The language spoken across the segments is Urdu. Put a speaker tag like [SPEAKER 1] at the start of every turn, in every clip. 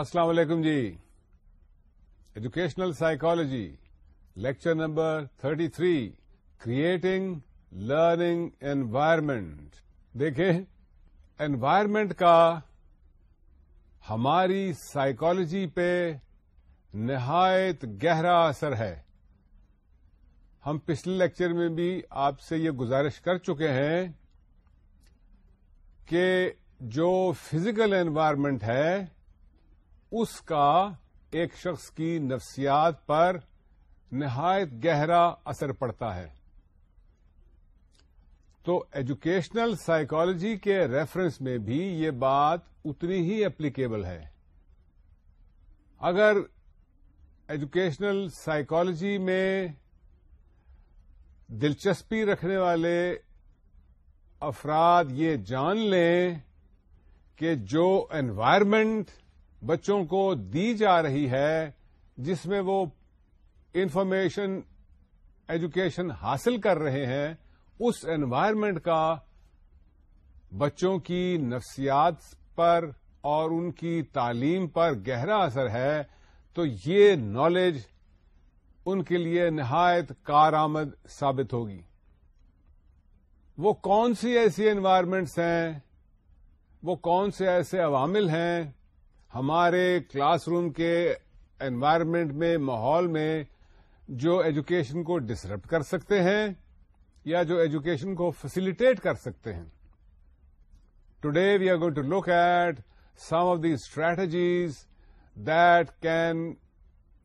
[SPEAKER 1] السلام علیکم جی educational psychology lecture number 33 three creating learning environment دیکھیں انوائرمنٹ کا ہماری سائیکالوجی پہ نہایت گہرا اثر ہے ہم پچھلے لیکچر میں بھی آپ سے یہ گزارش کر چکے ہیں کہ جو فزیکل انوائرمنٹ ہے اس کا ایک شخص کی نفسیات پر نہایت گہرا اثر پڑتا ہے تو ایجوکیشنل سائیکالوجی کے ریفرنس میں بھی یہ بات اتنی ہی اپلیکیبل ہے اگر ایجوکیشنل سائیکالوجی میں دلچسپی رکھنے والے افراد یہ جان لیں کہ جو انوائرمنٹ بچوں کو دی جا رہی ہے جس میں وہ انفارمیشن ایجوکیشن حاصل کر رہے ہیں اس انوائرمنٹ کا بچوں کی نفسیات پر اور ان کی تعلیم پر گہرا اثر ہے تو یہ نالج ان کے لیے نہایت کارآمد ثابت ہوگی وہ کون سی ایسی انوائرمنٹس ہیں وہ کون سے ایسے عوامل ہیں ہمارے کلاس روم کے انوائرمنٹ میں ماحول میں جو ایجوکیشن کو ڈسرپٹ کر سکتے ہیں یا جو ایجوکیشن کو فیسیلیٹیٹ کر سکتے ہیں today we are going to look at some of the strategies that can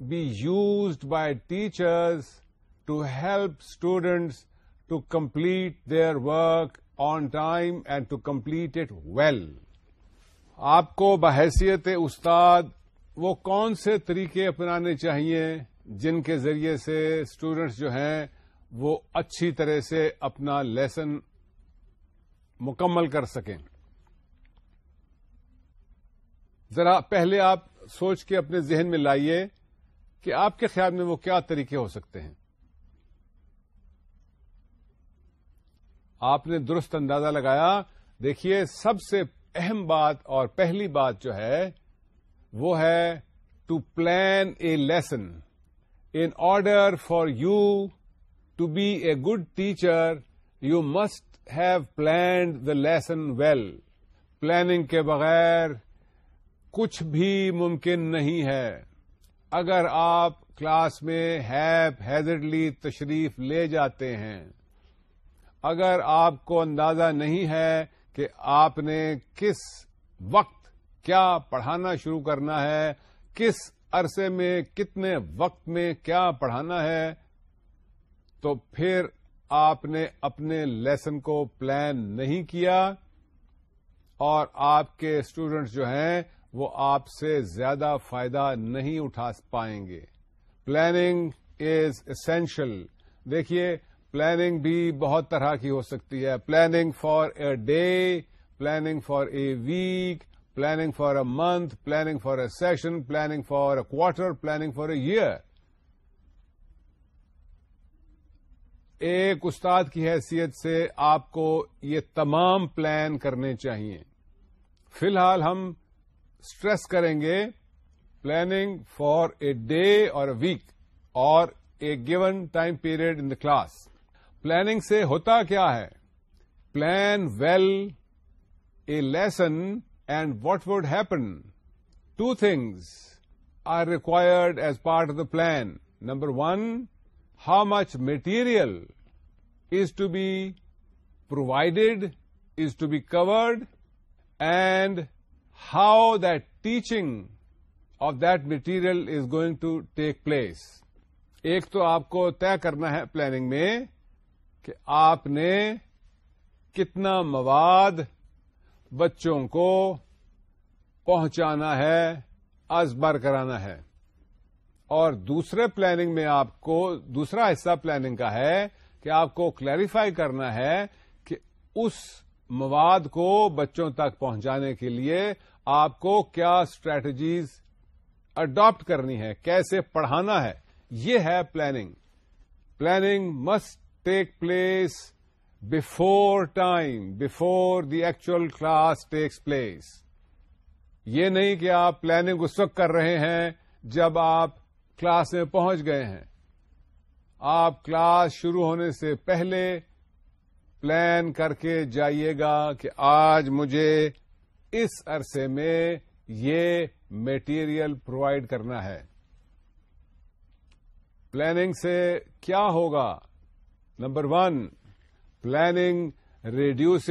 [SPEAKER 1] be used by teachers to help students to complete their work on time and to complete it well آپ کو بحیثیت استاد وہ کون سے طریقے اپنانے چاہیے جن کے ذریعے سے اسٹوڈینٹس جو ہیں وہ اچھی طرح سے اپنا لیسن مکمل کر سکیں ذرا پہلے آپ سوچ کے اپنے ذہن میں لائیے کہ آپ کے خیال میں وہ کیا طریقے ہو سکتے ہیں آپ نے درست اندازہ لگایا دیکھیے سب سے اہم بات اور پہلی بات جو ہے وہ ہے to plan a lesson in order for you to be a good teacher you must have planned the lesson well planning کے بغیر کچھ بھی ممکن نہیں ہے اگر آپ کلاس میں ہیپ ہیزڈلی تشریف لے جاتے ہیں اگر آپ کو اندازہ نہیں ہے کہ آپ نے کس وقت کیا پڑھانا شروع کرنا ہے کس عرصے میں کتنے وقت میں کیا پڑھانا ہے تو پھر آپ نے اپنے لیسن کو پلان نہیں کیا اور آپ کے اسٹوڈینٹس جو ہیں وہ آپ سے زیادہ فائدہ نہیں اٹھا پائیں گے پلاننگ از اسینشل دیکھیے پلاننگ بھی بہت طرح کی ہو سکتی ہے planning for a day planning for a week planning for a month planning for a session planning for a quarter planning for a year ایک استاد کی حیثیت سے آپ کو یہ تمام پلان کرنے چاہیے فی الحال ہم اسٹریس کریں گے پلاننگ فار اے ڈے اور اے ویک اور a given time period in the class planning سے ہوتا کیا ہے plan well a lesson and what would happen two things are required as part of the plan number one how much material is to be provided is to be covered and how that material is going to take place ایک تو آپ کو طے کرنا ہے پلاننگ میں کہ آپ نے کتنا مواد بچوں کو پہنچانا ہے ازبر کرانا ہے اور دوسرے پلاننگ میں آپ کو دوسرا حصہ پلاننگ کا ہے کہ آپ کو کلیریفائی کرنا ہے کہ اس مواد کو بچوں تک پہنچانے کے لیے آپ کو کیا اسٹریٹجیز اڈاپٹ کرنی ہے کیسے پڑھانا ہے یہ ہے planning planning must take place before time before the actual class takes place یہ نہیں کہ آپ پلاننگ اس وقت کر رہے ہیں جب آپ کلاس میں پہنچ گئے ہیں آپ کلاس شروع ہونے سے پہلے پلان کر کے جائیے گا کہ آج مجھے اس عرصے میں یہ میٹیریل پرووائڈ کرنا ہے پلاننگ سے کیا ہوگا number one planning reduces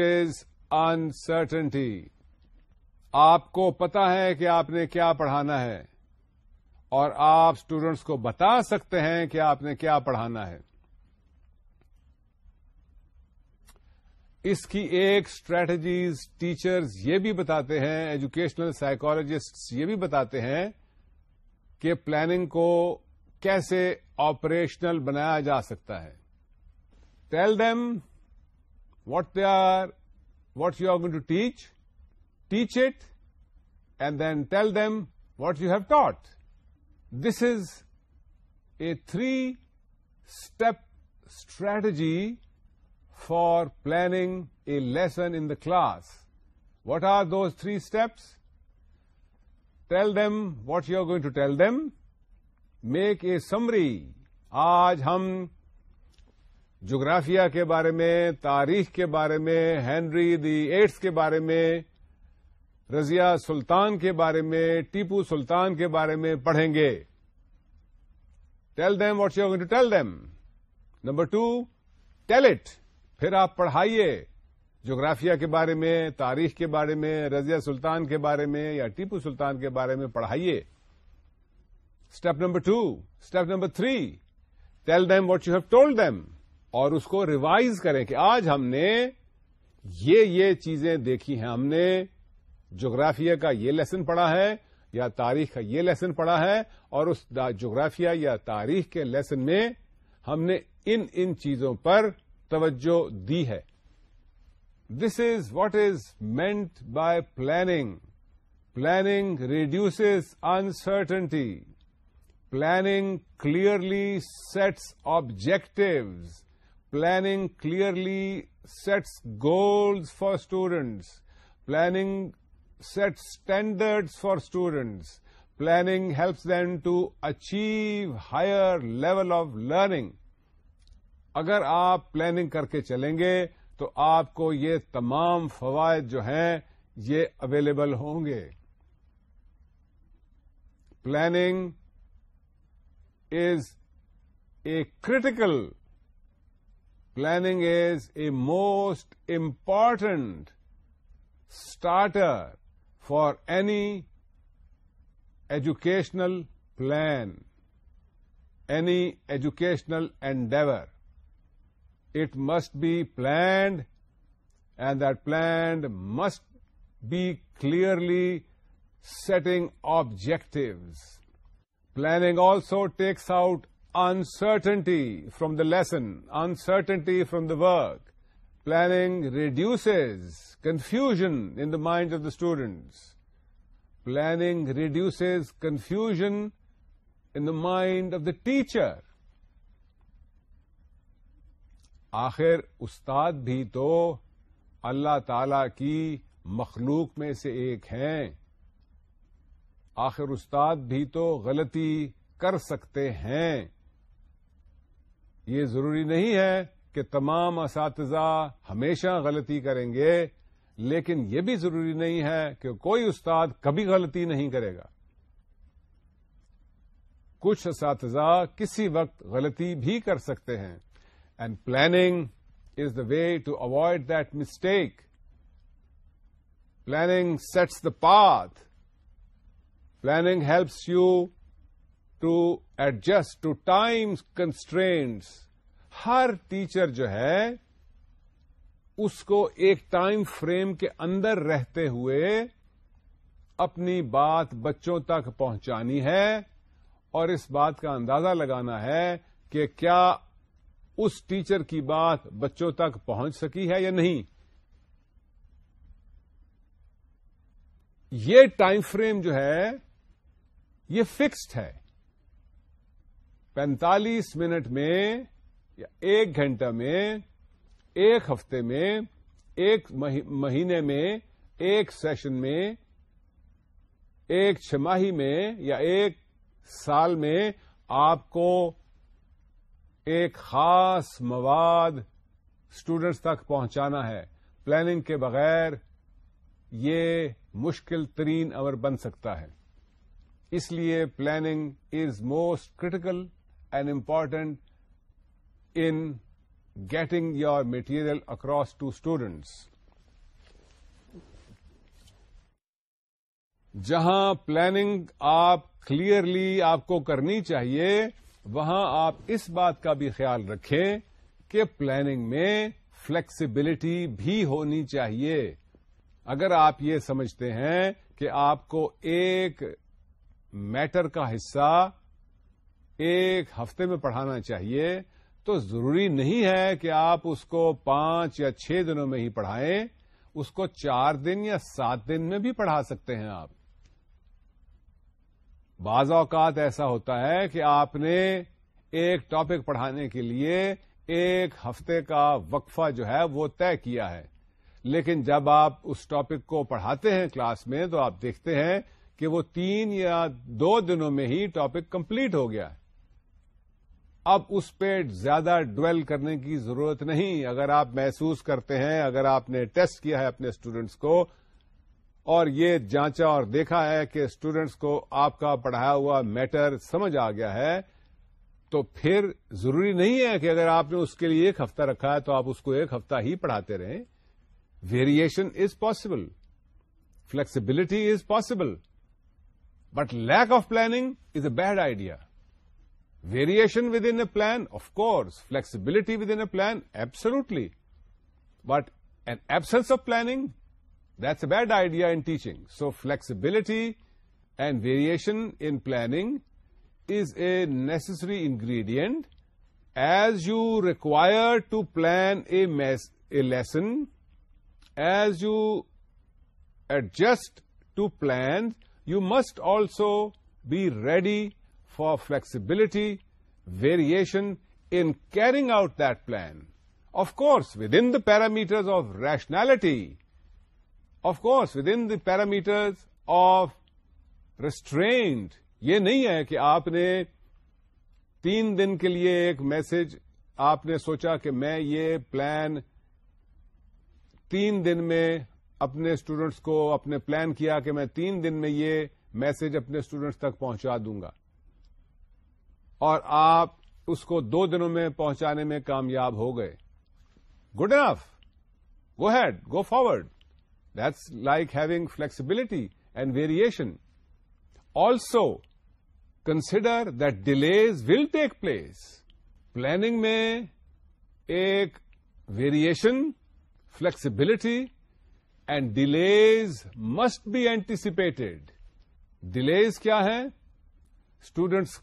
[SPEAKER 1] uncertainty آپ کو پتا ہے کہ آپ نے کیا پڑھانا ہے اور آپ اسٹوڈنٹس کو بتا سکتے ہیں کہ آپ نے کیا پڑھانا ہے اس کی ایک اسٹریٹجیز ٹیچرز یہ بھی بتاتے ہیں ایجوکیشنل سائیکالوجسٹ یہ بھی بتاتے ہیں کہ پلاننگ کو کیسے آپریشنل بنایا جا سکتا ہے tell them what they are what you are going to teach teach it and then tell them what you have taught this is a three step strategy for planning a lesson in the class what are those three steps tell them what you are going to tell them make a summary آج ہم جغرافیہ کے بارے میں تاریخ کے بارے میں ہینری دی ایٹس کے بارے میں رضیا سلطان کے بارے میں ٹیپو سلطان کے بارے میں پڑھیں گے tell them what's you to tell them number two tell it پھر آپ پڑھائیے جغرافیہ کے بارے میں تاریخ کے بارے میں رضیا سلطان کے بارے میں یا ٹیپو سلطان کے بارے میں پڑھائیے step number two step number three tell them what you have told them اور اس کو ریوائز کریں کہ آج ہم نے یہ یہ چیزیں دیکھی ہیں ہم نے جغرافیہ کا یہ لیسن پڑا ہے یا تاریخ کا یہ لیسن پڑھا ہے اور اس جغرافیہ یا تاریخ کے لیسن میں ہم نے ان چیزوں پر توجہ دی ہے this is what is meant by planning planning reduces uncertainty planning clearly sets objectives planning clearly sets goals for students planning set standard for students planning helps then to achieve higher level of learning اگر آپ پلاننگ کر کے چلیں گے تو آپ کو یہ تمام فوائد جو ہیں یہ اویلیبل ہوں گے planning is a critical Planning is a most important starter for any educational plan, any educational endeavor. It must be planned, and that plan must be clearly setting objectives. Planning also takes out uncertainty from the lesson, uncertainty from the work. Planning reduces confusion in the minds of the students. Planning reduces confusion in the mind of the teacher. آخر استاد بھی تو اللہ تعالی کی مخلوق میں سے ایک ہیں آخر استاد بھی تو غلطی کر سکتے ہیں یہ ضروری نہیں ہے کہ تمام اساتذہ ہمیشہ غلطی کریں گے لیکن یہ بھی ضروری نہیں ہے کہ کوئی استاد کبھی غلطی نہیں کرے گا کچھ اساتذہ کسی وقت غلطی بھی کر سکتے ہیں and planning is the way to avoid that mistake planning sets the path planning helps you to adjust to time constraints ہر ٹیچر جو ہے اس کو ایک ٹائم فریم کے اندر رہتے ہوئے اپنی بات بچوں تک پہنچانی ہے اور اس بات کا اندازہ لگانا ہے کہ کیا اس ٹیچر کی بات بچوں تک پہنچ سکی ہے یا نہیں یہ ٹائم فریم جو ہے یہ فکسڈ ہے پینتالیس منٹ میں یا ایک گھنٹہ میں ایک ہفتے میں ایک مہینے میں ایک سیشن میں ایک چھماہی میں یا ایک سال میں آپ کو ایک خاص مواد اسٹوڈینٹس تک پہنچانا ہے پلاننگ کے بغیر یہ مشکل ترین اور بن سکتا ہے اس لیے planning is most critical and important in getting your material across to students جہاں پلاننگ آپ کلیئرلی آپ کو کرنی چاہیے وہاں آپ اس بات کا بھی خیال رکھیں کہ پلاننگ میں فلیکسیبلٹی بھی ہونی چاہیے اگر آپ یہ سمجھتے ہیں کہ آپ کو ایک میٹر کا حصہ ایک ہفتے میں پڑھانا چاہیے تو ضروری نہیں ہے کہ آپ اس کو پانچ یا چھ دنوں میں ہی پڑھائیں اس کو چار دن یا سات دن میں بھی پڑھا سکتے ہیں آپ بعض اوقات ایسا ہوتا ہے کہ آپ نے ایک ٹاپک پڑھانے کے لیے ایک ہفتے کا وقفہ جو ہے وہ طے کیا ہے لیکن جب آپ اس ٹاپک کو پڑھاتے ہیں کلاس میں تو آپ دیکھتے ہیں کہ وہ تین یا دو دنوں میں ہی ٹاپک کمپلیٹ ہو گیا ہے اب اس پہ زیادہ ڈویل کرنے کی ضرورت نہیں اگر آپ محسوس کرتے ہیں اگر آپ نے ٹیسٹ کیا ہے اپنے اسٹوڈینٹس کو اور یہ جانچا اور دیکھا ہے کہ اسٹوڈینٹس کو آپ کا پڑھایا ہوا میٹر سمجھ آ گیا ہے تو پھر ضروری نہیں ہے کہ اگر آپ نے اس کے لیے ایک ہفتہ رکھا ہے تو آپ اس کو ایک ہفتہ ہی پڑھاتے رہیں variation is possible flexibility is possible but lack of planning is a bad idea Variation within a plan, of course. Flexibility within a plan, absolutely. But an absence of planning, that's a bad idea in teaching. So flexibility and variation in planning is a necessary ingredient as you require to plan a lesson, as you adjust to plans, you must also be ready for flexibility, variation in carrying out that of course within the parameters of rationality of course within the parameters of restrained یہ نہیں ہے کہ آپ نے تین دن کے لیے ایک میسج آپ نے سوچا کہ میں یہ پلان تین دن میں اپنے اسٹوڈینٹس کو اپنے پلان کیا کہ میں تین دن میں یہ میسج اپنے اسٹوڈینٹس تک پہنچا دوں گا اور آپ اس کو دو دنوں میں پہنچانے میں کامیاب ہو گئے good enough go ahead go forward that's like having flexibility and variation also consider that delays will take place planning میں ایک variation flexibility and delays must be anticipated delays کیا ہے اسٹوڈینٹس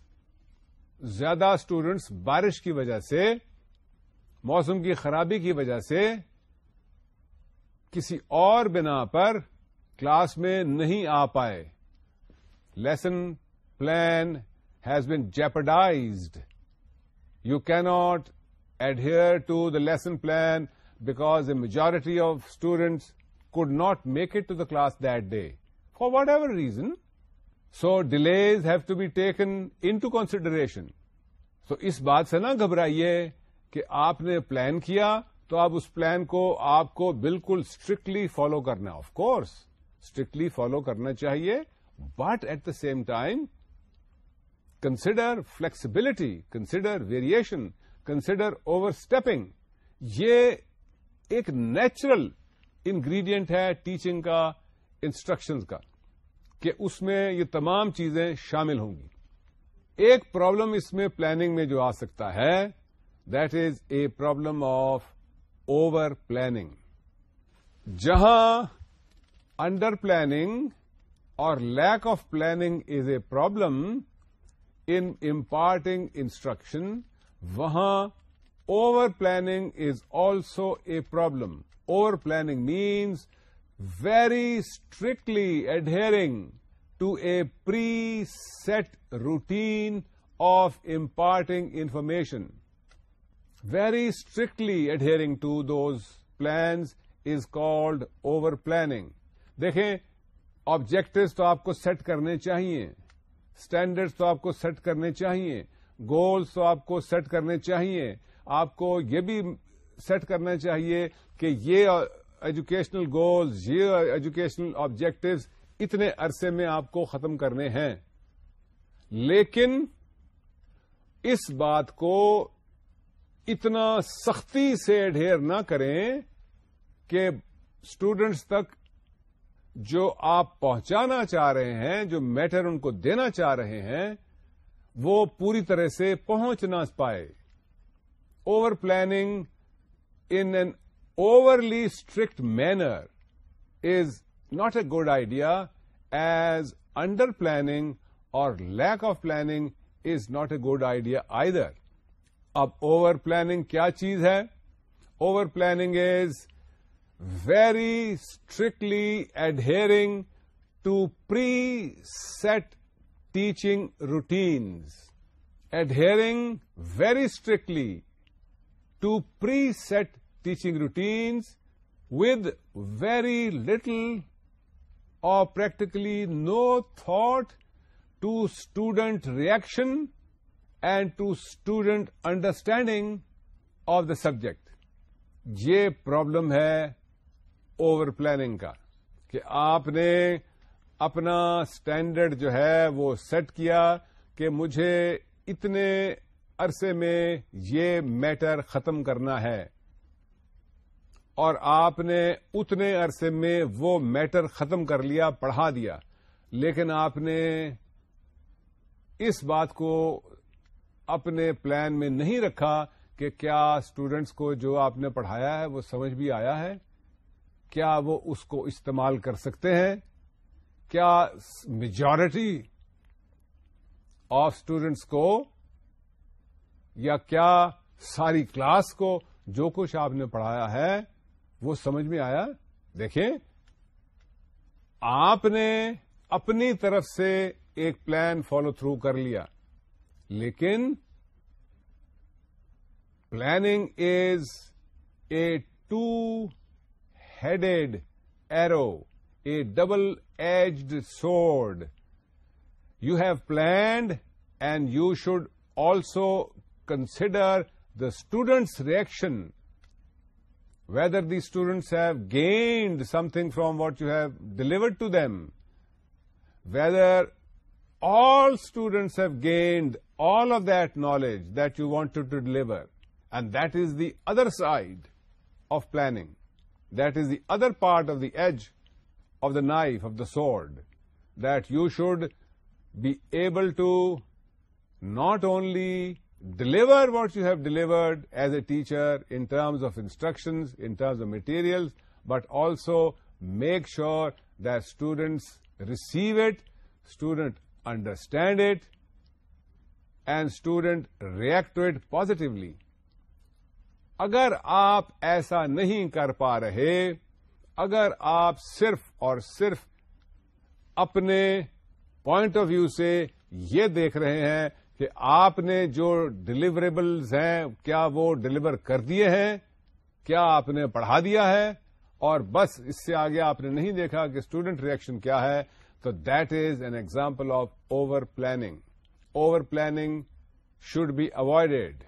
[SPEAKER 1] زیادہ اسٹوڈینٹس بارش کی وجہ سے موسم کی خرابی کی وجہ سے کسی اور بنا پر کلاس میں نہیں آ پائے lesson plan has been جیپڈائزڈ you can't adhere to the lesson plan because a majority of students could not make it to the class that day for whatever reason so delays have to be taken into consideration so اس بات سے نہ گھبرائیے کہ آپ نے پلان کیا تو آپ اس پلان کو آپ کو بالکل اسٹرکٹلی فالو کرنا آف کورس اسٹرکٹلی فالو کرنا چاہیے but at the same time consider flexibility consider variation consider overstepping یہ ایک نیچرل انگریڈینٹ ہے ٹیچنگ کا انسٹرکشنز کا کہ اس میں یہ تمام چیزیں شامل ہوں گی ایک پرابلم اس میں پلاننگ میں جو آ سکتا ہے that is a problem of over planning جہاں انڈر پلاننگ اور lack of planning is a problem in imparting instruction وہاں over planning is also a problem over planning means very strictly adhering to a preset routine of imparting information very strictly adhering to those plans is called over planning دیکھیں آبجیکٹوز تو آپ کو سیٹ کرنے چاہیے اسٹینڈرڈ تو آپ کو سیٹ کرنے چاہیے گولس تو آپ کو سیٹ کرنے چاہیے آپ کو یہ بھی سیٹ کرنا چاہیے کہ یہ ایجوکیشنل گولز یہ ایجوکیشنل آبجیکٹو اتنے عرصے میں آپ کو ختم کرنے ہیں لیکن اس بات کو اتنا سختی سے ڈھیر نہ کریں کہ اسٹوڈنٹس تک جو آپ پہنچانا چاہ رہے ہیں جو میٹر ان کو دینا چاہ رہے ہیں وہ پوری طرح سے پہنچ نہ پائے over planning in an overly strict manner is not a good idea as under planning اور lack of planning is not a good idea I در اب اوور پلاننگ کیا چیز ہے over planning is very strictly adhering to preset teaching routines adhering very strictly to preset teaching routines with very little or practically no thought to student reaction and to student understanding of the subject یہ پرابلم ہے اوور پلاننگ کا کہ آپ نے اپنا اسٹینڈرڈ جو ہے وہ سیٹ کیا کہ مجھے اتنے عرصے میں یہ میٹر ختم کرنا ہے اور آپ نے اتنے عرصے میں وہ میٹر ختم کر لیا پڑھا دیا لیکن آپ نے اس بات کو اپنے پلان میں نہیں رکھا کہ کیا اسٹوڈینٹس کو جو آپ نے پڑھایا ہے وہ سمجھ بھی آیا ہے کیا وہ اس کو استعمال کر سکتے ہیں کیا میجورٹی آف اسٹوڈینٹس کو یا کیا ساری کلاس کو جو کچھ آپ نے پڑھایا ہے وہ سمجھ میں آیا دیکھیں آپ نے اپنی طرف سے ایک پلان فالو تھرو کر لیا لیکن planning is a two headed arrow a double edged sword you have planned and you should also consider the students reaction whether the students have gained something from what you have delivered to them, whether all students have gained all of that knowledge that you wanted to deliver. And that is the other side of planning. That is the other part of the edge of the knife, of the sword, that you should be able to not only deliver what you have delivered as a teacher in terms of instructions in terms of material but also make sure that's receive it student understand it and student react to it positively اگر آپ ایسا نہیں کر پا رہے اگر آپ صرف اور صرف اپنے پوائنٹ آف ویو سے یہ دیکھ رہے ہیں کہ آپ نے جو ڈلیوریبلز ہیں کیا وہ ڈلیور کر دیے ہیں کیا آپ نے پڑھا دیا ہے اور بس اس سے آگے آپ نے نہیں دیکھا کہ اسٹوڈنٹ ریئیکشن کیا ہے تو that is an example of over planning over planning should be avoided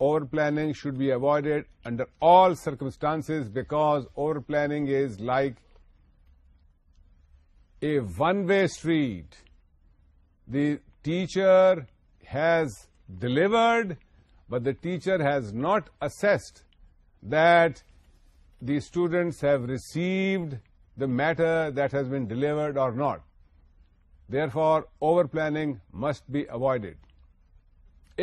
[SPEAKER 1] over planning should be avoided under all circumstances because over planning is like a one way street the teacher has delivered but the teacher has not assessed that the students have received the matter that has been delivered or not therefore over planning must be avoided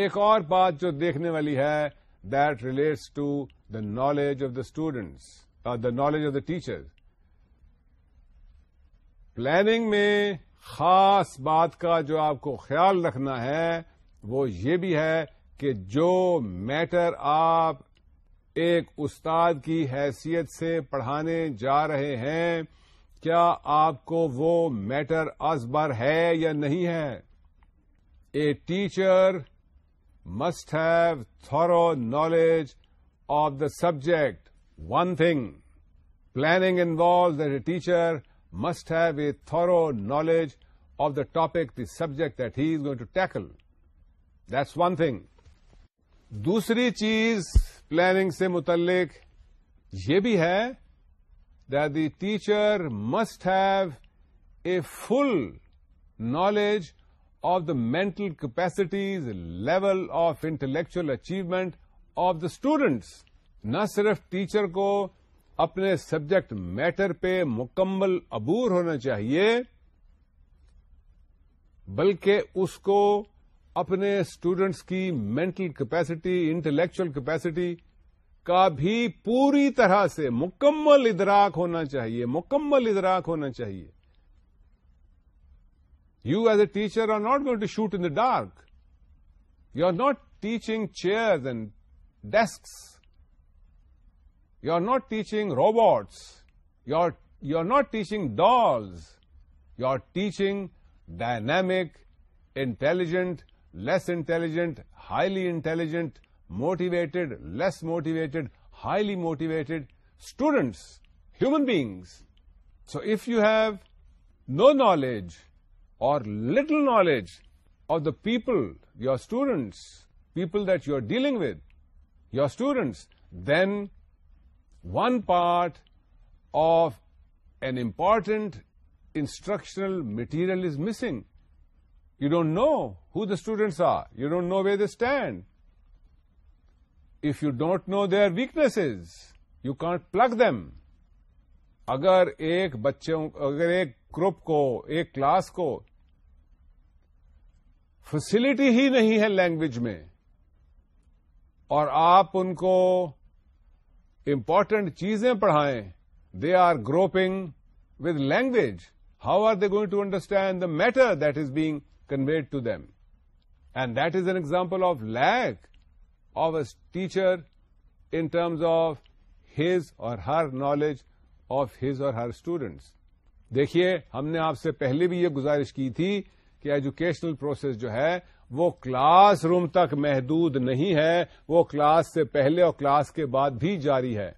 [SPEAKER 1] ایک اور بات جو دیکھنے والی ہے relates to the knowledge of the students اور the knowledge of the teacher planning میں خاص بات کا جو آپ کو خیال رکھنا ہے وہ یہ بھی ہے کہ جو میٹر آپ ایک استاد کی حیثیت سے پڑھانے جا رہے ہیں کیا آپ کو وہ میٹر از ہے یا نہیں ہے a teacher must have thorough knowledge of the subject one thing planning involve that a teacher must have a thorough knowledge of the topic the subject that he is going to tackle that's one thing دوسری چیز پلاننگ سے متعلق یہ بھی ہے there must have a full knowledge of the mental capacities level of intellectual achievement of the students نہ صرف ٹیچر کو اپنے سبجیکٹ میٹر پہ مکمل عبور ہونا چاہیے بلکہ اس کو اپنے اسٹوڈینٹس کی مینٹل کیپیسٹی انٹلیکچل کیپیسٹی کا بھی پوری طرح سے مکمل ادراک ہونا چاہیے مکمل ادراک ہونا چاہیے you as a teacher are not going to shoot in the dark you are not teaching chairs and desk You are not teaching robots. You are not teaching dolls. You are teaching dynamic, intelligent, less intelligent, highly intelligent, motivated, less motivated, highly motivated students, human beings. So if you have no knowledge or little knowledge of the people, your students, people that you are dealing with, your students, then one part of an important instructional material is missing you don't know students students are you don't know way stand. If you don't know their weaknesses, you can't plug them. اگر ایک بچوں اگر ایک گروپ کو ایک کلاس کو فیسلٹی ہی نہیں ہے لینگویج میں اور آپ ان کو امپورٹنٹ چیزیں پڑھائیں they are grouping with language how are they going to understand the matter that is being conveyed to them and that is an example of lack of a teacher in terms of his or her knowledge of his or her students دیکھیے ہم نے آپ سے پہلے بھی یہ گزارش کی تھی کہ ایجوکیشنل پروسیس جو ہے وہ کلاس روم تک محدود نہیں ہے وہ کلاس سے پہلے اور کلاس کے بعد بھی جاری ہے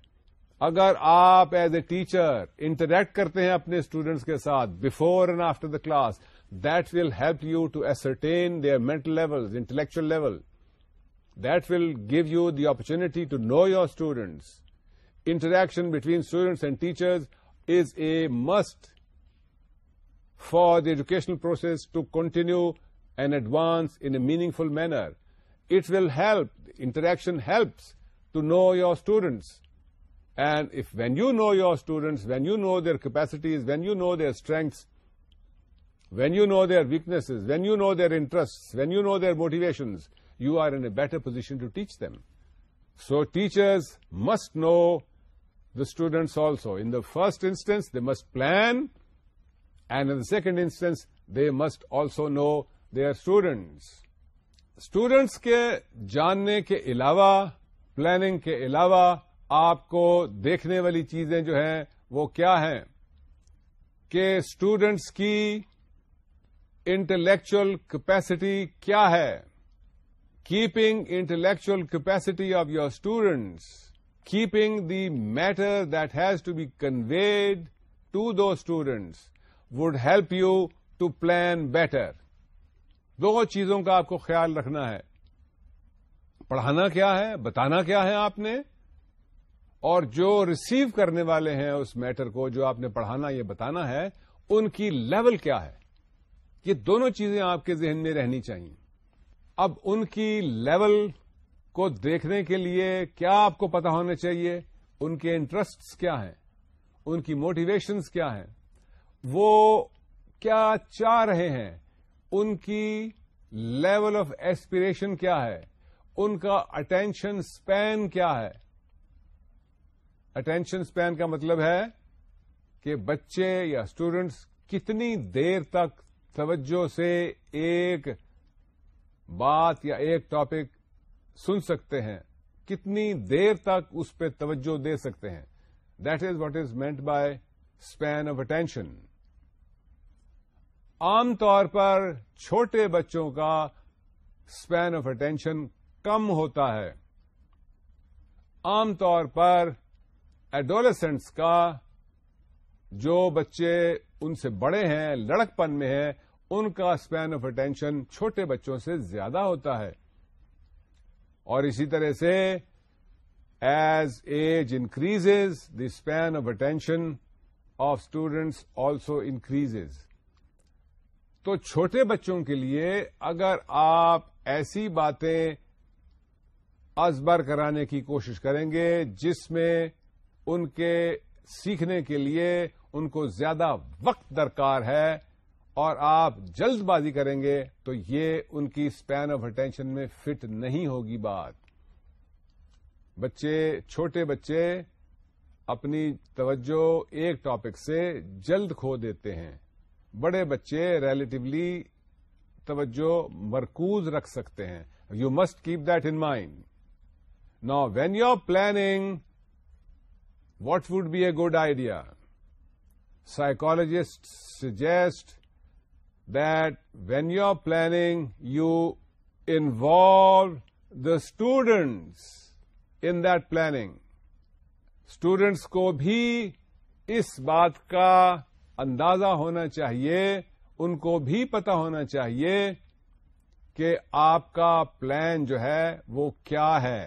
[SPEAKER 1] اگر آپ ایز اے ٹیچر انٹریکٹ کرتے ہیں اپنے اسٹوڈینٹس کے ساتھ before and after the class that will help you to ascertain their mental level intellectual level that will give you the opportunity to know your students interaction between students and teacher is a must for the educational process to continue and advance in a meaningful manner. It will help. Interaction helps to know your students. And when you know your students, when you know their capacities, when you know their strengths, when you know their weaknesses, when you know their interests, when you know their motivations, you are in a better position to teach them. So teachers must know the students also. In the first instance, they must plan, and in the second instance, they must also know they are students students کے جاننے کے علاوہ پلاننگ کے علاوہ آپ کو دیکھنے والی چیزیں جو ہیں وہ کیا ہیں کہ اسٹوڈینٹس کی انٹلیکچل کیپیسٹی کیا ہے keeping intellectual capacity of your students keeping the matter that has to be conveyed to the students would help you to plan better دو چیزوں کا آپ کو خیال رکھنا ہے پڑھانا کیا ہے بتانا کیا ہے آپ نے اور جو ریسیو کرنے والے ہیں اس میٹر کو جو آپ نے پڑھانا یا بتانا ہے ان کی لیول کیا ہے یہ دونوں چیزیں آپ کے ذہن میں رہنی چاہیے اب ان کی لیول کو دیکھنے کے لیے کیا آپ کو پتا ہونا چاہیے ان کے انٹرسٹ کیا ہیں ان کی موٹیویشنز کیا ہیں وہ کیا چاہ رہے ہیں ان کی لیول آف ایسپریشن کیا ہے ان کا اٹینشن اسپین کیا ہے اٹینشن اسپین کا مطلب ہے کہ بچے یا اسٹوڈینٹس کتنی دیر تک توجہ سے ایک بات یا ایک ٹاپک سن سکتے ہیں کتنی دیر تک اس پہ توجہ دے سکتے ہیں that is what is meant by span of attention عام طور پر چھوٹے بچوں کا اسپین آف اٹینشن کم ہوتا ہے عام طور پر ایڈولسنٹس کا جو بچے ان سے بڑے ہیں لڑک پن میں ہیں ان کا اسپین آف اٹینشن چھوٹے بچوں سے زیادہ ہوتا ہے اور اسی طرح سے as age increase the span of attention of students also increase تو چھوٹے بچوں کے لیے اگر آپ ایسی باتیں ازبر کرانے کی کوشش کریں گے جس میں ان کے سیکھنے کے لیے ان کو زیادہ وقت درکار ہے اور آپ جلد بازی کریں گے تو یہ ان کی اسپین آف اٹینشن میں فٹ نہیں ہوگی بات بچے چھوٹے بچے اپنی توجہ ایک ٹاپک سے جلد کھو دیتے ہیں بڑے بچے ریلیٹولی توجہ مرکوز رکھ سکتے ہیں you must keep that in mind نا when you are planning what would be a good idea psychologist suggest that when you are planning you involve the students in that planning students کو بھی اس بات کا اندازہ ہونا چاہیے ان کو بھی پتا ہونا چاہیے کہ آپ کا پلان جو ہے وہ کیا ہے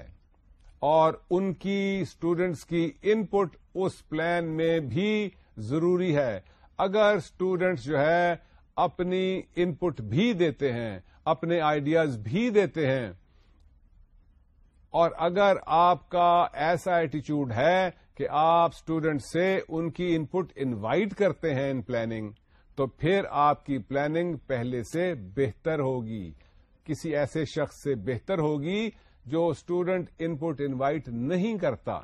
[SPEAKER 1] اور ان کی اسٹوڈینٹس کی ان پٹ اس پلان میں بھی ضروری ہے اگر اسٹوڈینٹس جو ہے اپنی ان پٹ بھی دیتے ہیں اپنے آئیڈیاز بھی دیتے ہیں اور اگر آپ کا ایسا ایٹیچیوڈ ہے کہ آپ اسٹوڈنٹ سے ان کی ان پٹ انوائٹ کرتے ہیں ان پلاننگ تو پھر آپ کی پلاننگ پہلے سے بہتر ہوگی کسی ایسے شخص سے بہتر ہوگی جو اسٹوڈنٹ ان پٹ انوائٹ نہیں کرتا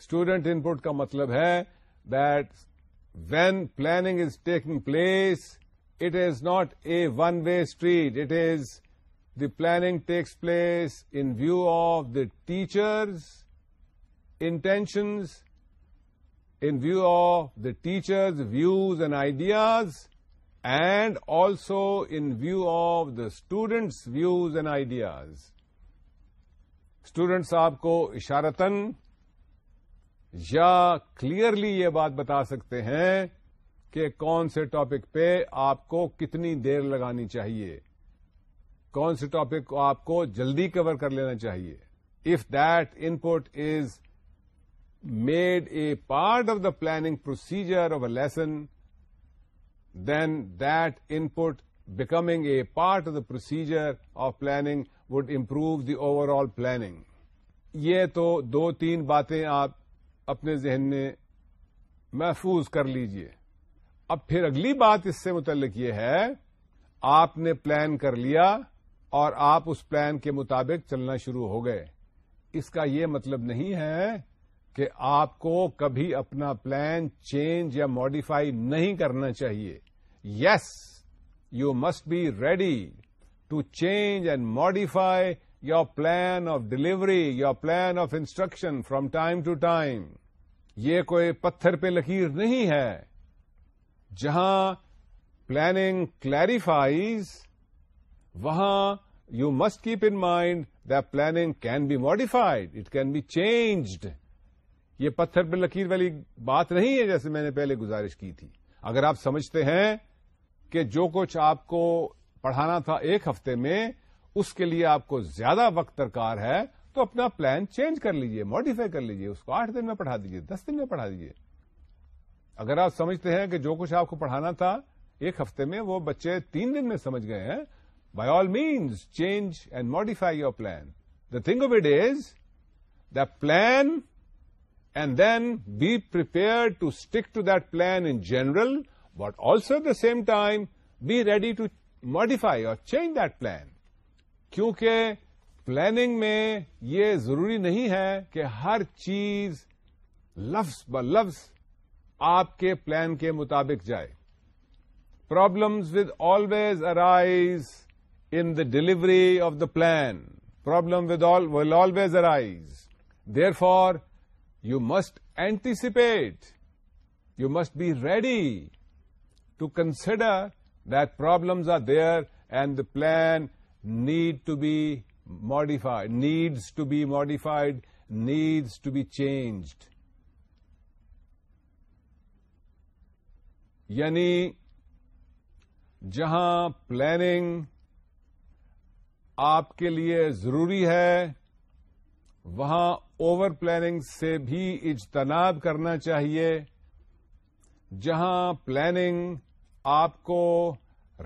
[SPEAKER 1] اسٹوڈنٹ ان پٹ کا مطلب ہے that when planning is taking place it is not a one way street it is the planning takes place in view of the teachers intentions in view of the teachers views and ideas and also in view of the students views and ideas students آپ کو اشارتن یا کلیئرلی یہ بات بتا سکتے ہیں کہ کون سے ٹاپک پہ آپ کو کتنی دیر لگانی چاہیے کون سے ٹاپک کو آپ کو جلدی کور کر لینا چاہیے if that input is made a part of the planning procedure of a lesson then that put becoming a part of the procedure of planning would improve the overall planning یہ تو دو تین باتیں آپ اپنے ذہن میں محفوظ کر لیجئے اب پھر اگلی بات اس سے متعلق یہ ہے آپ نے پلان کر لیا اور آپ اس پلان کے مطابق چلنا شروع ہو گئے اس کا یہ مطلب نہیں ہے کہ آپ کو کبھی اپنا پلان چینج یا ماڈیفائی نہیں کرنا چاہیے yes you must be ready to change and modify your plan of delivery your plan of instruction from time to time یہ کوئی پتھر پہ لکیر نہیں ہے جہاں پلاننگ کلریفائیز وہاں you must keep in mind the planning can be modified it can be changed یہ پتھر پر لکیر والی بات نہیں ہے جیسے میں نے پہلے گزارش کی تھی اگر آپ سمجھتے ہیں کہ جو کچھ آپ کو پڑھانا تھا ایک ہفتے میں اس کے لیے آپ کو زیادہ وقت درکار ہے تو اپنا پلان چینج کر لیجئے ماڈیفائی کر لیجئے اس کو آٹھ دن میں پڑھا دیجئے دس دن میں پڑھا دیجئے اگر آپ سمجھتے ہیں کہ جو کچھ آپ کو پڑھانا تھا ایک ہفتے میں وہ بچے تین دن میں سمجھ گئے ہیں by all means change and modify your plan the thing of it is the plan and then be prepare to stick to that plan in general but also at the same time be ready to modify or change that plan کیونکہ پلاننگ میں یہ ضروری نہیں ہے کہ ہر چیز لفظ ب لفظ آپ کے پلان کے مطابق جائے problems with always arise in the delivery of the plan problem will always arise there for you must anticipate you must be ready to consider doubles are then the plan need to be modified needs to be modified needs to be changed یعنی جہاں پلاننگ آپ کے لیے ضروری ہے وہاں اوور پلاننگ سے بھی اجتناب کرنا چاہیے جہاں پلاننگ آپ کو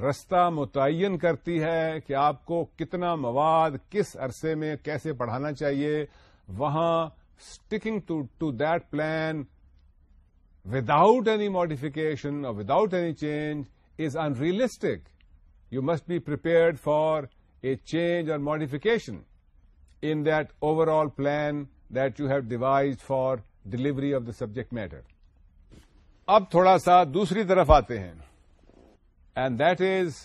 [SPEAKER 1] رستہ متعین کرتی ہے کہ آپ کو کتنا مواد کس عرصے میں کیسے پڑھانا چاہیے وہاں sticking to that plan without any modification or without any change is unrealistic you must be prepared for a change or modification in that overall plan that you have devise for delivery of the subject matter اب تھوڑا سا دوسری طرف آتے ہیں and that is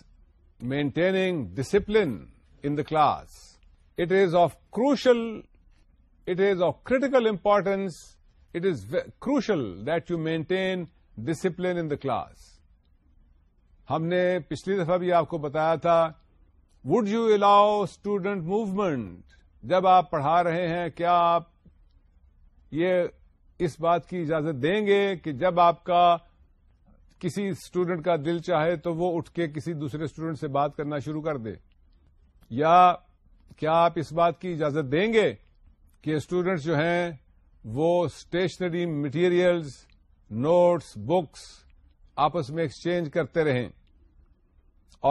[SPEAKER 1] maintaining discipline in the class it is of crucial it is of critical importance, it is crucial that you maintain discipline in the class ہم نے پچھلی دفعہ بھی آپ کو بتایا تھا would you allow student movement جب آپ پڑھا رہے ہیں کیا آپ یہ اس بات کی اجازت دیں گے کہ جب آپ کا کسی اسٹوڈنٹ کا دل چاہے تو وہ اٹھ کے کسی دوسرے اسٹوڈنٹ سے بات کرنا شروع کر دے یا کیا آپ اس بات کی اجازت دیں گے کہ اسٹوڈینٹس جو ہیں وہ اسٹیشنری مٹیریلز نوٹس بکس آپس میں ایکسچینج کرتے رہیں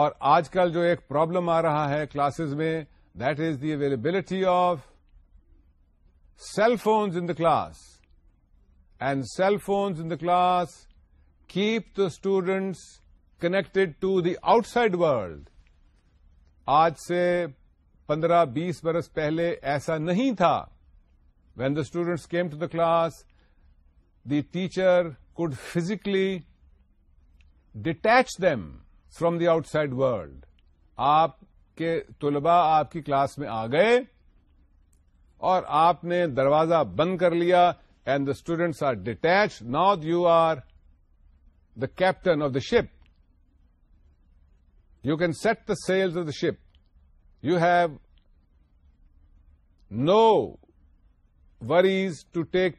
[SPEAKER 1] اور آج کل جو ایک پرابلم آ رہا ہے کلاسز میں this the availability of cell phones in the class and cell phones in the class keep the students connected to the outside world آج سے پندرہ بیس برس پہلے ایسا نہیں تھا when the students came to the class the teacher could physically detach them from the outside world آپ کہ طلبا آپ کی کلاس میں آ گئے اور آپ نے دروازہ بند کر لیا and the students are detach not you are the captain of the ship you can set the sail of the ship you have no worries to take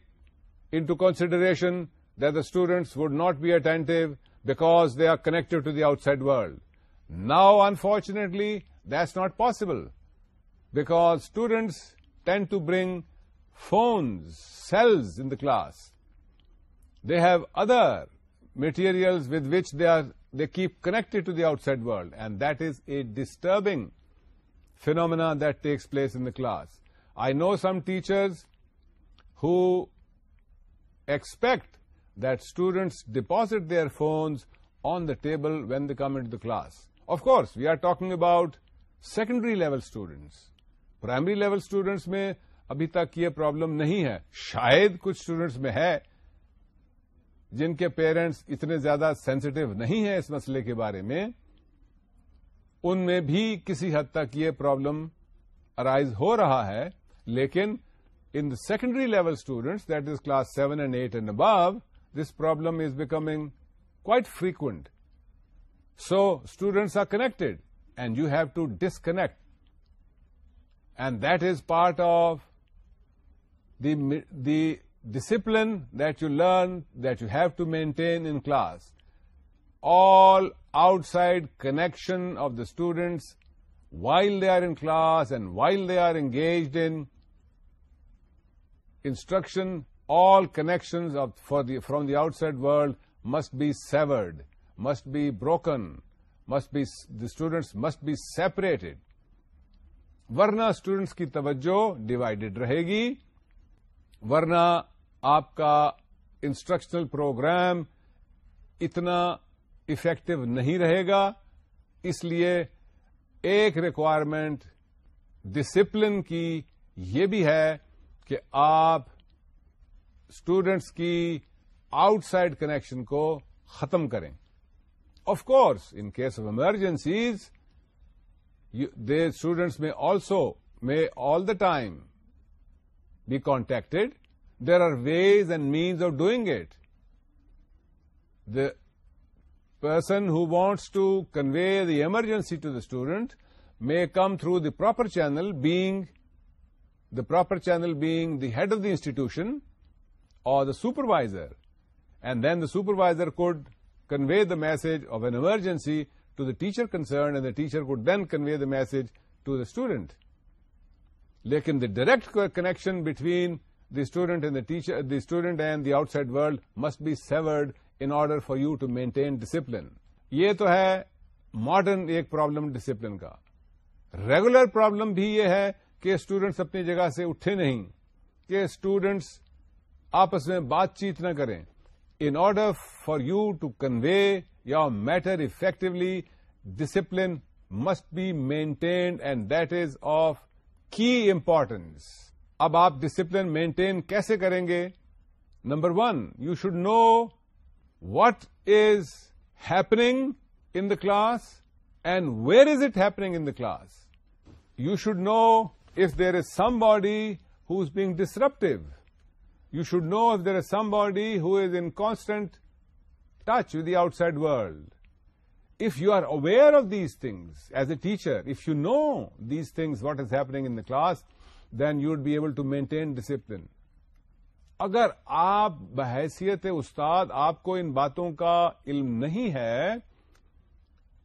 [SPEAKER 1] into consideration that the students would not be attentive because they are connected to the outside world now unfortunately That's not possible, because students tend to bring phones, cells in the class. They have other materials with which they keep connected to the outside world, and that is a disturbing phenomena that takes place in the class. I know some teachers who expect that students deposit their phones on the table when they come into the class. Of course, we are talking about secondary level students primary level students میں ابھی تک یہ پرابلم نہیں ہے شاید کچھ اسٹوڈینٹس میں ہے جن کے پیرنٹس اتنے زیادہ سینسٹو نہیں ہیں اس مسئلے کے بارے میں ان میں بھی کسی حد تک یہ پرابلم ارائز ہو رہا ہے لیکن in the secondary level students that is class seven and eight and above this problem is becoming quite frequent so students are connected and you have to disconnect. And that is part of the discipline that you learn, that you have to maintain in class. All outside connection of the students while they are in class and while they are engaged in instruction, all connections from the outside world must be severed, must be broken. Must be the students must be separated ورنہ اسٹوڈینٹس کی توجہ ڈیوائڈیڈ رہے گی ورنہ آپ کا انسٹرکشنل پروگرام اتنا افیکٹو نہیں رہے گا اس لیے ایک ریکوائرمنٹ ڈسپلن کی یہ بھی ہے کہ آپ اسٹوڈینٹس کی آؤٹ سائڈ کنیکشن کو ختم کریں Of course, in case of emergencies, the students may all the time be contacted. There are ways and means of doing it. The person who wants to convey the emergency to the student may come through the proper channel, being the head of the institution or the supervisor, and then the supervisor could convey the message of an emergency to the teacher concerned and the teacher could then convey the message to the student. Lekin the direct connection between the student and the teacher, the student and the outside world must be severed in order for you to maintain discipline. یہ تو ہے ماڈرن ایک پرابلم ڈسپلن کا ریگولر پرابلم بھی یہ ہے کہ اسٹوڈنٹس اپنی جگہ سے اٹھے نہیں کہ اسٹوڈنٹس آپس میں بات چیت نہ کریں in order for you to convey your matter effectively discipline must be maintained and that is of key importance اب آپ ڈسپلن مینٹین کیسے کریں گے number one you should know what is happening in the class and where is it happening in the class you should know is there is somebody his being disruptive you should know there a somebody who is in constant touch with the outside world if you are aware of these things as a teacher if you know these things what is happening in the class then you would be able to maintain discipline اگر آپ بحیثیت استاد آپ کو ان باتوں کا علم نہیں ہے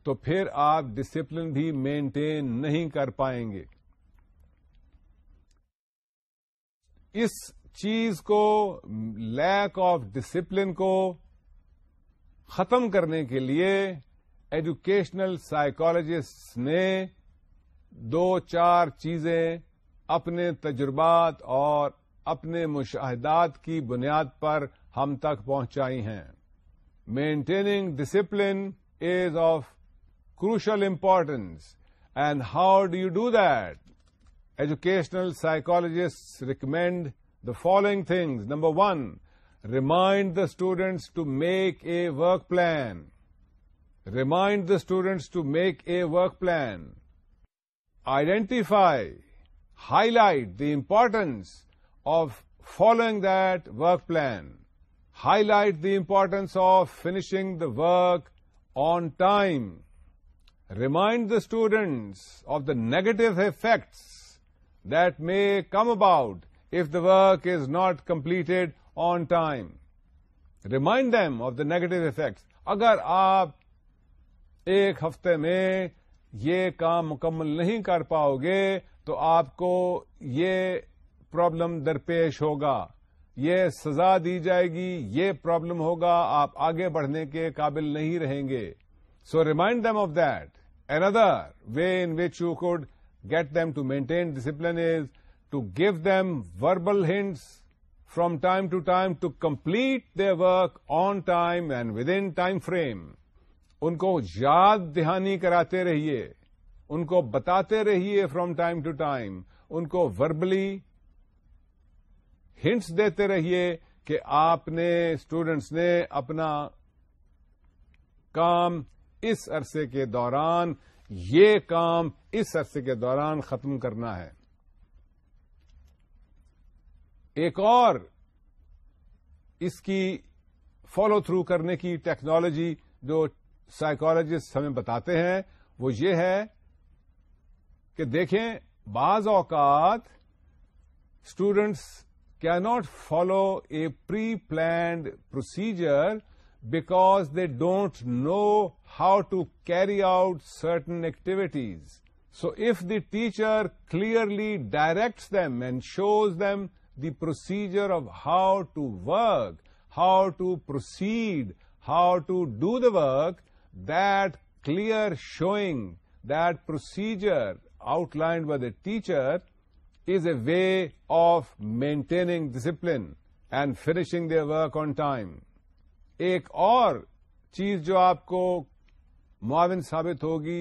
[SPEAKER 1] تو پھر آپ ڈسپلن بھی مینٹین نہیں کر پائیں گے اس چیز کو لیک آف ڈسپلن کو ختم کرنے کے لیے ایجوکیشنل سائیکالوجسٹ نے دو چار چیزیں اپنے تجربات اور اپنے مشاہدات کی بنیاد پر ہم تک پہنچائی ہیں maintaining discipline is of crucial importance and how do you do that educational psychologist recommend the following things. Number one, remind the students to make a work plan. Remind the students to make a work plan. Identify, highlight the importance of following that work plan. Highlight the importance of finishing the work on time. Remind the students of the negative effects that may come about if the work is not completed on time. Remind them of the negative effects. اگر آپ ایک ہفتے میں یہ کام مکمل نہیں کر پاؤ گے تو آپ کو یہ پرابلم درپیش ہوگا یہ سزا دی جائے گی یہ پرابلم ہوگا آپ آگے بڑھنے کے قابل نہیں رہیں گے so remind of that another way in which you could get them to maintain discipline is to give them verbal hints from time to time to complete their work on time and within time frame ان کو یاد دہانی کراتے رہیے ان کو بتاتے رہیے فرام ٹائم ٹو ٹائم ان کو وربلی ہنٹس دیتے رہیے کہ آپ نے اسٹوڈینٹس نے اپنا کام اس عرصے کے دوران یہ کام اس عرصے کے دوران ختم کرنا ہے ایک اور اس کی فالو تھرو کرنے کی ٹیکنالوجی جو سائیکالوجسٹ ہمیں بتاتے ہیں وہ یہ ہے کہ دیکھیں بعض اوقات اسٹوڈینٹس کی not follow a pre planned procedure because they don't know how to carry out certain activities so if the teacher clearly directs them and shows them the procedure of how to work how to proceed how to the work that clear showing that procedure outlined by the teacher is a way of میں discipline and finishing the work on time ایک اور چیز جو آپ کو معاون ثابت ہوگی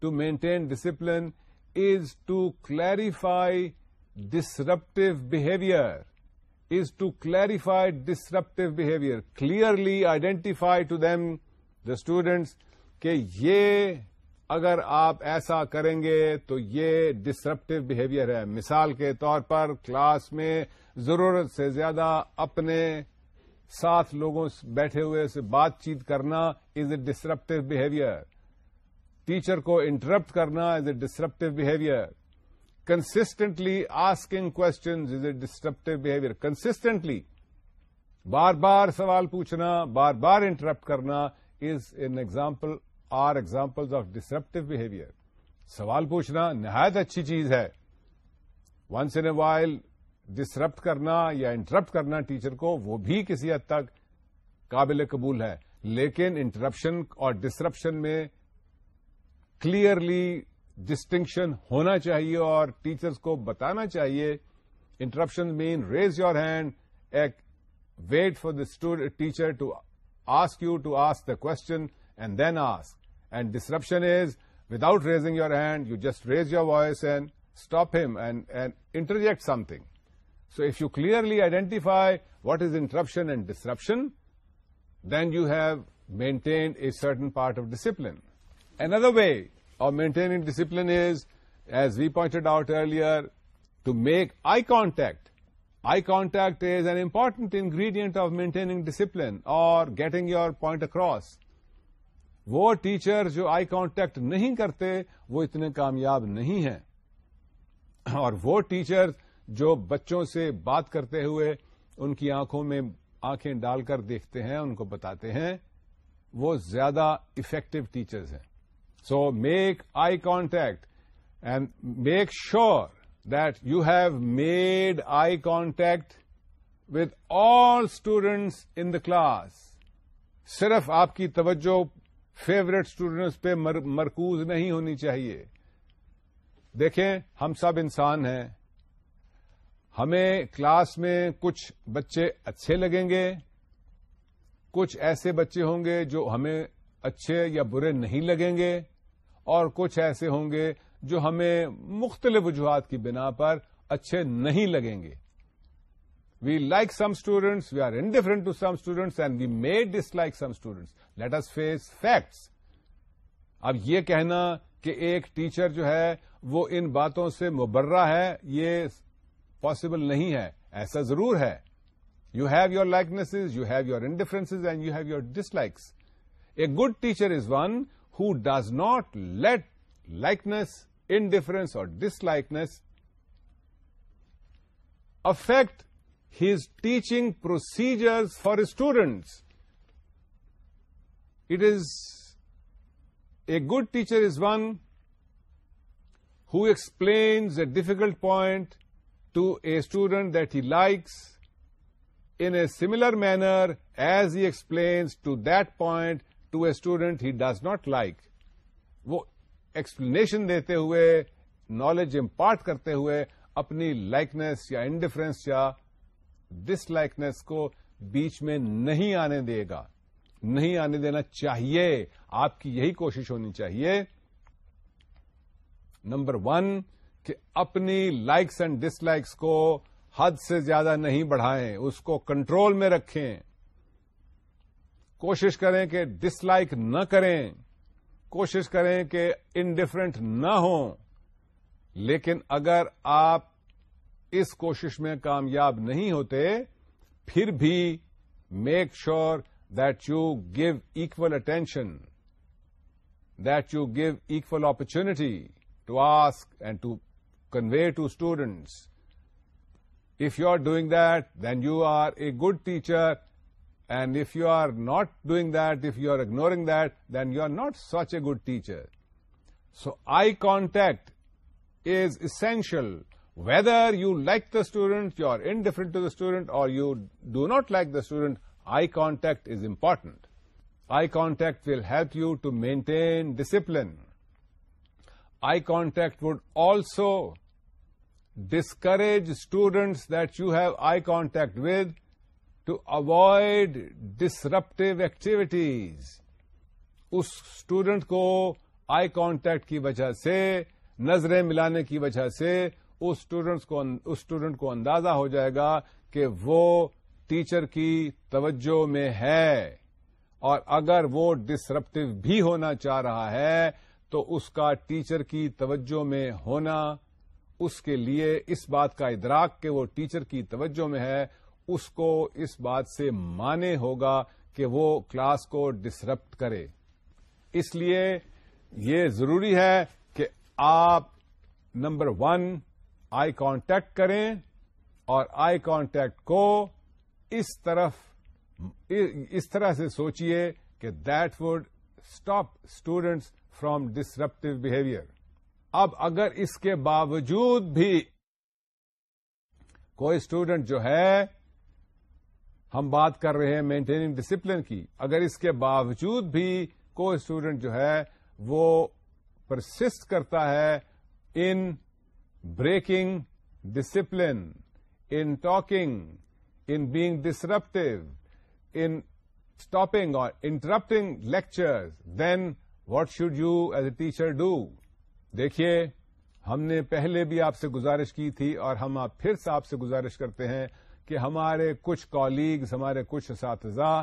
[SPEAKER 1] to maintain discipline is to clarify disruptive behavior is to clarify disruptive behavior, clearly identify to them, the students, کہ یہ اگر آپ ایسا کریں گے تو یہ ڈسرپٹیو بہیویئر ہے مثال کے طور پر کلاس میں ضرورت سے زیادہ اپنے ساتھ لوگوں سے بیٹھے ہوئے سے بات چیت کرنا is a disruptive behaviour teacher کو انٹرپٹ کرنا is a disruptive behaviour constantly asking is a disruptive behaviour constantly بار بار سوال پوچھنا بار بار انٹرپٹ کرنا is an example or example of disruptive behaviour سوال پوچھنا نہایت اچھی چیز ہے once in a while disrupt کرنا یا انٹرپٹ کرنا ٹیچر کو وہ بھی کسی حد تک قابل قبول ہے لیکن انٹرپشن اور ڈسٹرپشن میں کلیئرلی ڈسٹنکشن ہونا چاہیے اور ٹیچرز کو بتانا چاہیے interruption main raise your hand ایک wait for the student teacher to ask you to ask the question and then ask and disruption is without raising your hand you just raise your voice and stop ہم and interject something so if you clearly identify what is interruption and disruption then you have maintained a certain part of discipline another way اور maintaining discipline is as we pointed out earlier to make eye contact eye contact is an important ingredient of maintaining discipline or getting your point across وہ ٹیچر جو آئی کانٹیکٹ نہیں کرتے وہ اتنے کامیاب نہیں ہیں اور وہ ٹیچر جو بچوں سے بات کرتے ہوئے ان کی آنکھوں میں آنکھیں ڈال کر دیکھتے ہیں ان کو بتاتے ہیں وہ زیادہ افیکٹو ٹیچرز ہیں so make eye contact and make sure that you have made eye contact with all students in the class صرف آپ کی توجہ فیوریٹ اسٹوڈینٹس پہ مرکوز نہیں ہونی چاہیے دیکھیں ہم سب انسان ہیں ہمیں کلاس میں کچھ بچے اچھے لگیں گے کچھ ایسے بچے ہوں گے جو ہمیں اچھے یا برے نہیں لگیں گے اور کچھ ایسے ہوں گے جو ہمیں مختلف وجوہات کی بنا پر اچھے نہیں لگیں گے we like some students we are indifferent to some students and we may dislike some students let us face facts اب یہ کہنا کہ ایک ٹیچر جو ہے وہ ان باتوں سے مبرہ ہے یہ پاسبل نہیں ہے ایسا ضرور ہے you have your likeness you have your indifference and you have your dislikes a good teacher is one who does not let likeness, indifference or dislikeness affect his teaching procedures for his students. A good teacher is one who explains a difficult point to a student that he likes in a similar manner as he explains to that point to a student he does not like وہ ایکسپلینیشن دیتے ہوئے نالج امپارٹ کرتے ہوئے اپنی لائکنیس یا انڈیفرنس یا ڈس لائکنیس کو بیچ میں نہیں آنے دے گا نہیں آنے دینا چاہیے آپ کی یہی کوشش ہونی چاہیے نمبر ون کہ اپنی لائکس اینڈ ڈس لائکس کو حد سے زیادہ نہیں بڑھائیں اس کو کنٹرول میں رکھیں کوشش کریں کہ ڈس لائک نہ کریں کوشش کریں کہ انڈیفرنٹ نہ ہوں لیکن اگر آپ اس کوشش میں کامیاب نہیں ہوتے پھر بھی make sure that you give equal attention that you give opportunity to ask and to convey to students if you are doing that you are a good teacher And if you are not doing that, if you are ignoring that, then you are not such a good teacher. So eye contact is essential. Whether you like the student, you are indifferent to the student, or you do not like the student, eye contact is important. Eye contact will help you to maintain discipline. Eye contact would also discourage students that you have eye contact with to avoid disruptive activities اس اسٹوڈنٹ کو آئی کانٹیکٹ کی وجہ سے نظریں ملانے کی وجہ سے اس اسٹوڈنٹ کو اندازہ ہو جائے گا کہ وہ ٹیچر کی توجہ میں ہے اور اگر وہ ڈسرپٹیو بھی ہونا چاہ رہا ہے تو اس کا ٹیچر کی توجہ میں ہونا اس کے لیے اس بات کا ادراک کہ وہ ٹیچر کی توجہ میں ہے اس کو اس بات سے مانے ہوگا کہ وہ کلاس کو ڈسرپٹ کرے اس لیے یہ ضروری ہے کہ آپ نمبر ون آئی کانٹیکٹ کریں اور آئی کانٹیکٹ کو اس طرف اس طرح سے سوچیے کہ that would stop students from disruptive behaviour اب اگر اس کے باوجود بھی کوئی اسٹوڈینٹ جو ہے ہم بات کر رہے ہیں مینٹیننگ ڈسپلن کی اگر اس کے باوجود بھی کوئی اسٹوڈینٹ جو ہے وہ پرسٹ کرتا ہے in breaking discipline in talking in being disruptive stopping اور interrupting lecture then what should you as a teacher do دیکھیے ہم نے پہلے بھی آپ سے گزارش کی تھی اور ہم آپ پھر سے آپ سے گزارش کرتے ہیں کہ ہمارے کچھ کالیگز ہمارے کچھ اساتذہ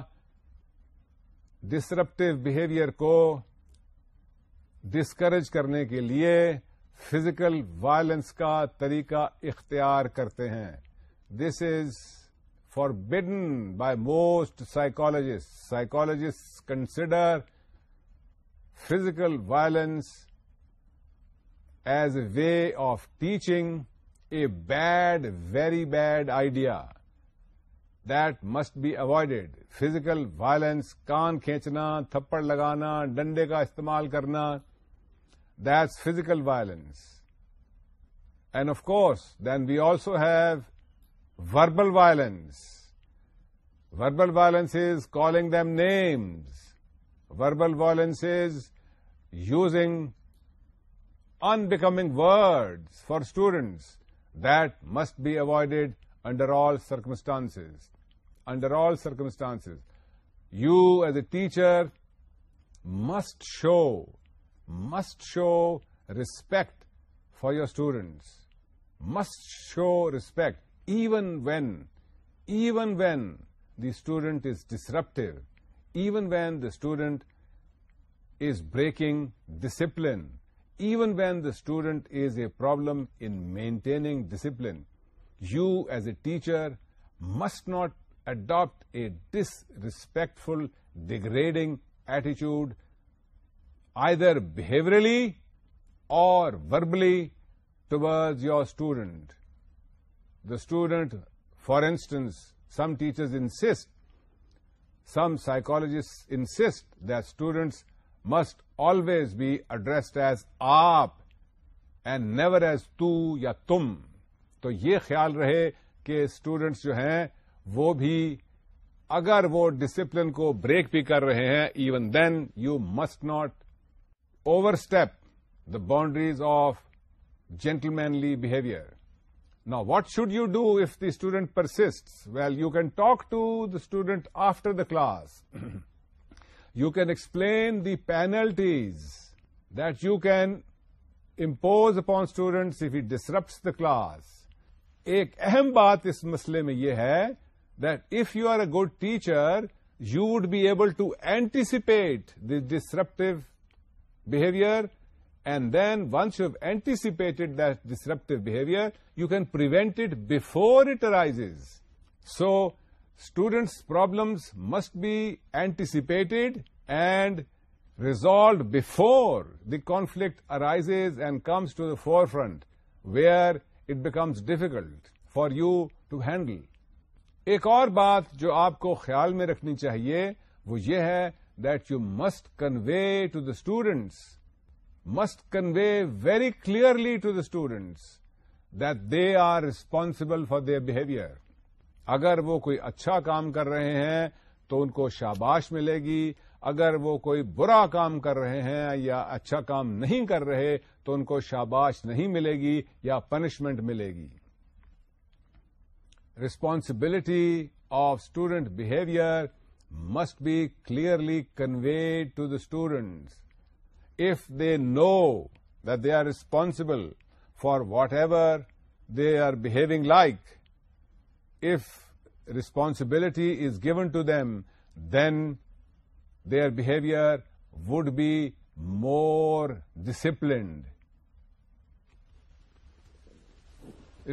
[SPEAKER 1] ڈسرپٹیو بہیویئر کو ڈسکریج کرنے کے لیے فزیکل وائلنس کا طریقہ اختیار کرتے ہیں this is forbidden by most سائیکولوج سائیکولسٹ consider physical violence as a way of teaching bad very bad idea that must be avoided physical violence کان کھینچنا تھپڑ لگانا ڈنڈے کا استعمال کرنا this physical violence and of course then we also have verbal violence verbal violence is calling them names verbal violence is using unbecoming words for students That must be avoided under all circumstances. Under all circumstances. You as a teacher must show respect for your students. Must show respect even when the student is disruptive, even when the student is breaking discipline, even when the student is a problem in maintaining discipline, you as a teacher must not adopt a disrespectful, degrading attitude, either behaviorally or verbally, towards your student. The student, for instance, some teachers insist, some psychologists insist that students must always be addressed as آپ اینڈ نیور ایز تم تو یہ خیال رہے کہ اسٹوڈینٹس جو ہیں وہ بھی اگر وہ ڈسپلن کو بریک بھی کر رہے ہیں even then you must not overstep the boundaries of gentlemanly behaviour نا what should you do if the student persist well you can talk to the student after the class you can explain the penalties that you can impose upon student if he disrupt the class ایک اہم بات اس مسئلے میں یہ ہے that if you are a good teacher you would be able to anticipate the disruptive behaviour and then once you have anticipated that disruptive behaviour you can prevent it before it arises so students problems must be anticipated and resolved before the conflict arises and comes to the forefront where it becomes difficult for you to handle ایک اور بات جو آپ کو خیال میں رکھنی چاہیے وہ یہ ہے that you must convey to the students must convey very clearly to the students that they are responsible for their behaviour اگر وہ کوئی اچھا کام کر رہے ہیں تو ان کو شاباش ملے گی اگر وہ کوئی برا کام کر رہے ہیں یا اچھا کام نہیں کر رہے تو ان کو شاباش نہیں ملے گی یا پنشمنٹ ملے گی responsibility of student behaviour must be clearly conveyed to the student if they know that they are responsible for whatever they are behaving like if responsibility is given to them then their behaviour would be more disciplined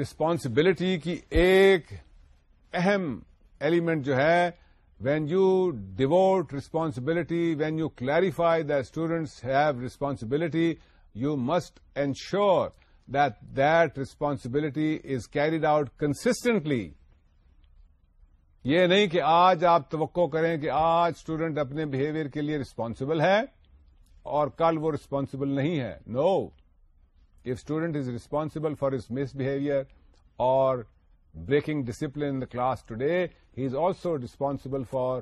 [SPEAKER 1] responsibility کی ایک اہم ایلیمنٹ جو ہے when you devote responsibility when you clarify the students have responsibility you must ensure that responsibility is carried out constantly یہ نہیں کہ آج آپ توقع کریں کہ آج اسٹوڈنٹ اپنے بہیویئر کے لیے رسپانسبل ہے اور کل وہ ریسپانسبل نہیں ہے no if student is responsible for his misbehaviour اور breaking discipline in the class today he is also responsible for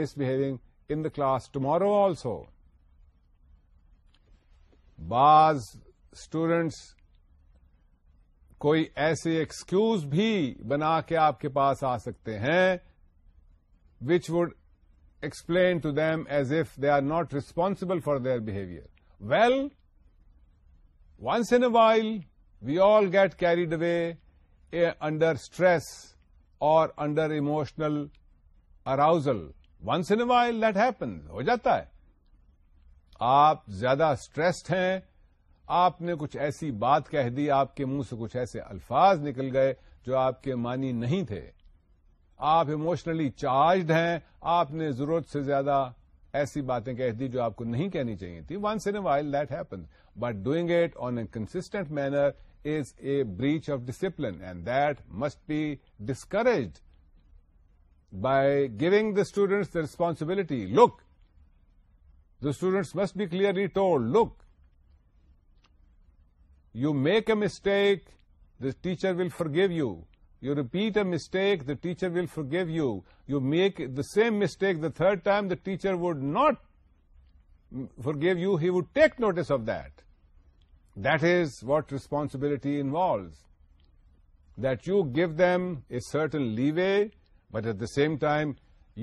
[SPEAKER 1] misbehaving in the class tomorrow also بعض اسٹوڈنٹس کوئی ایسے ایکسکیوز بھی بنا کے آپ کے پاس آ سکتے ہیں which would explain to them as if they are not responsible for their behaviour well once in a while we all get carried away under stress اور under emotional arousal once in while that happen ہو جاتا ہے آپ زیادہ اسٹریسڈ ہیں آپ نے کچھ ایسی بات کہہ دی آپ کے منہ سے کچھ ایسے الفاظ نکل گئے جو آپ کے معنی نہیں تھے آپ ایموشنلی چارجڈ ہیں آپ نے ضرورت سے زیادہ ایسی باتیں کہہ دی جو آپ کو نہیں کہنی چاہیے تھی in a while that happen but doing it on a constant manner is a breach of discipline and that must be discouraged by giving the students the responsibility look the students must be clearly told look you make a mistake the teacher will forgive you you repeat a mistake the teacher will forgive you you make the same mistake the third time the teacher would not forgive you he would take notice of that that is what responsibility involves that you give them a certain leeway but at the same time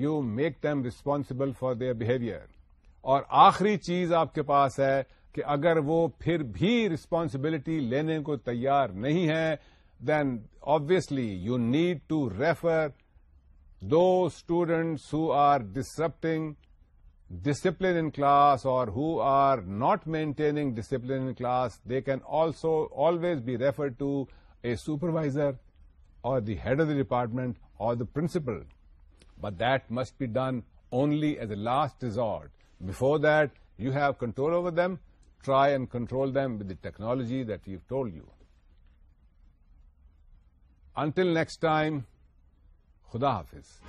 [SPEAKER 1] you make them responsible for their behaviour اور آخری چیز آپ کے پاس ہے کہ اگر وہ پھر بھی رسپانسبلٹی لینے کو تیار نہیں ہے then obviously you need to refer do students who are disrupting discipline in class اور who are not maintaining discipline in class they can also always be refer to a supervisor اور the head of the department اور the principal but that must be done only as a last resort before that you have control over them try and control them with technology دول یو انٹل نیکسٹ ٹائم خدا حافظ